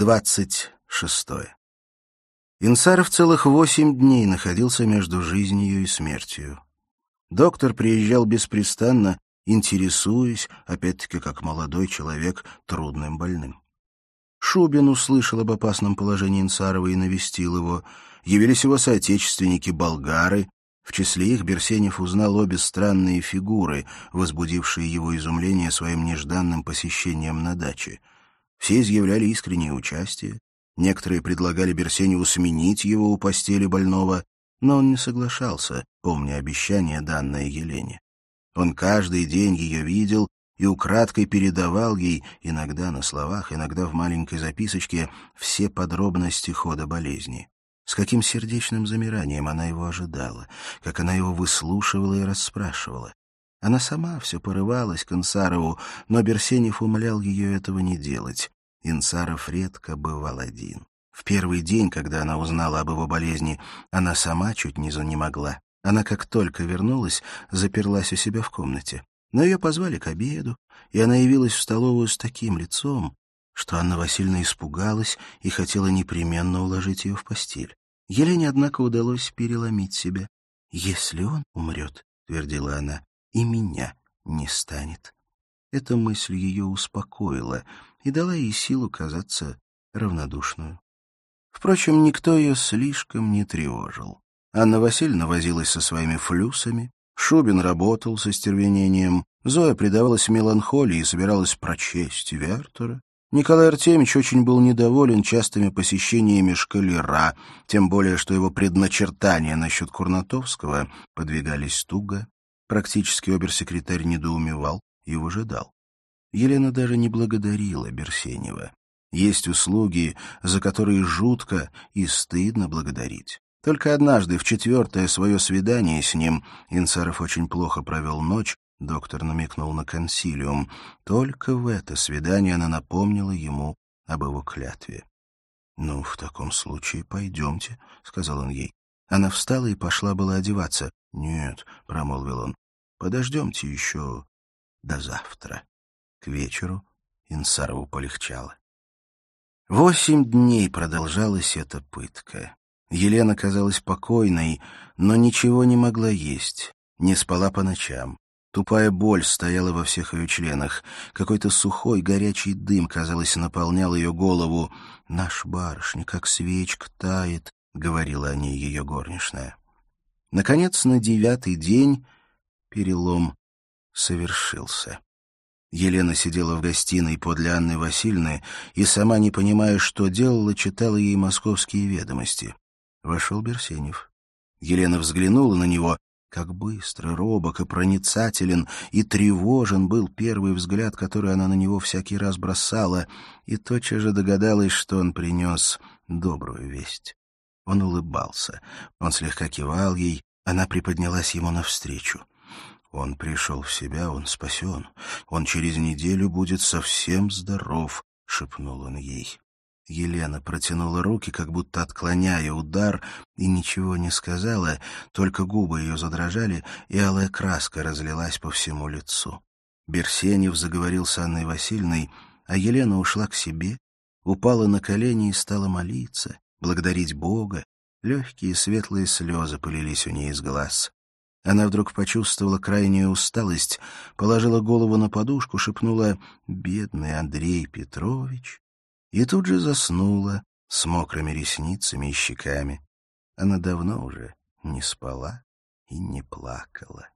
Двадцать шестое. Инсаров целых восемь дней находился между жизнью и смертью. Доктор приезжал беспрестанно, интересуясь, опять-таки как молодой человек, трудным больным. Шубин услышал об опасном положении Инсарова и навестил его. Явились его соотечественники-болгары. В числе их Берсенев узнал обе странные фигуры, возбудившие его изумление своим нежданным посещением на даче. Все изъявляли искреннее участие. Некоторые предлагали Берсеневу сменить его у постели больного, но он не соглашался, помня обещание, данное Елене. Он каждый день ее видел и украдкой передавал ей, иногда на словах, иногда в маленькой записочке, все подробности хода болезни. С каким сердечным замиранием она его ожидала, как она его выслушивала и расспрашивала. Она сама все порывалась к Инсарову, но Берсенев умолял ее этого не делать. Инсаров редко бывал один. В первый день, когда она узнала об его болезни, она сама чуть не занемогла. Она, как только вернулась, заперлась у себя в комнате. Но ее позвали к обеду, и она явилась в столовую с таким лицом, что Анна Васильевна испугалась и хотела непременно уложить ее в постель. Елене, однако, удалось переломить себя. «Если он умрет», — твердила она, — «и меня не станет». Эта мысль ее успокоила и дала ей силу казаться равнодушную. Впрочем, никто ее слишком не тревожил. Анна Васильевна возилась со своими флюсами, Шубин работал со стервенением, Зоя предавалась меланхолии и собиралась прочесть Вертера. Николай Артемьевич очень был недоволен частыми посещениями шкалера, тем более, что его предначертания насчет Курнатовского подвигались туго. Практически обер-секретарь недоумевал и выжидал. Елена даже не благодарила Берсенева. Есть услуги, за которые жутко и стыдно благодарить. Только однажды, в четвертое свое свидание с ним, Инцаров очень плохо провел ночь, доктор намекнул на консилиум. Только в это свидание она напомнила ему об его клятве. «Ну, в таком случае пойдемте», — сказал он ей. Она встала и пошла была одеваться. «Нет», — промолвил он, — «подождемте еще до завтра». К вечеру Инсарову полегчало. Восемь дней продолжалась эта пытка. Елена казалась покойной, но ничего не могла есть, не спала по ночам. Тупая боль стояла во всех ее членах. Какой-то сухой, горячий дым, казалось, наполнял ее голову. «Наш барышня, как свечка, тает», — говорила о ней ее горничная. Наконец, на девятый день перелом совершился. Елена сидела в гостиной подле Анны Васильевны и, сама не понимая, что делала, читала ей московские ведомости. Вошел Берсенев. Елена взглянула на него. Как быстро, робок и проницателен, и тревожен был первый взгляд, который она на него всякий раз бросала, и тотчас же догадалась, что он принес добрую весть. Он улыбался. Он слегка кивал ей. Она приподнялась ему навстречу. Он пришел в себя, он спасен. Он через неделю будет совсем здоров, — шепнул он ей. Елена протянула руки, как будто отклоняя удар, и ничего не сказала, только губы ее задрожали, и алая краска разлилась по всему лицу. Берсенев заговорил с Анной Васильевной, а Елена ушла к себе, упала на колени и стала молиться, благодарить Бога. Легкие светлые слезы полились у ней из глаз. Она вдруг почувствовала крайнюю усталость, положила голову на подушку, шепнула «Бедный Андрей Петрович» и тут же заснула с мокрыми ресницами и щеками. Она давно уже не спала и не плакала.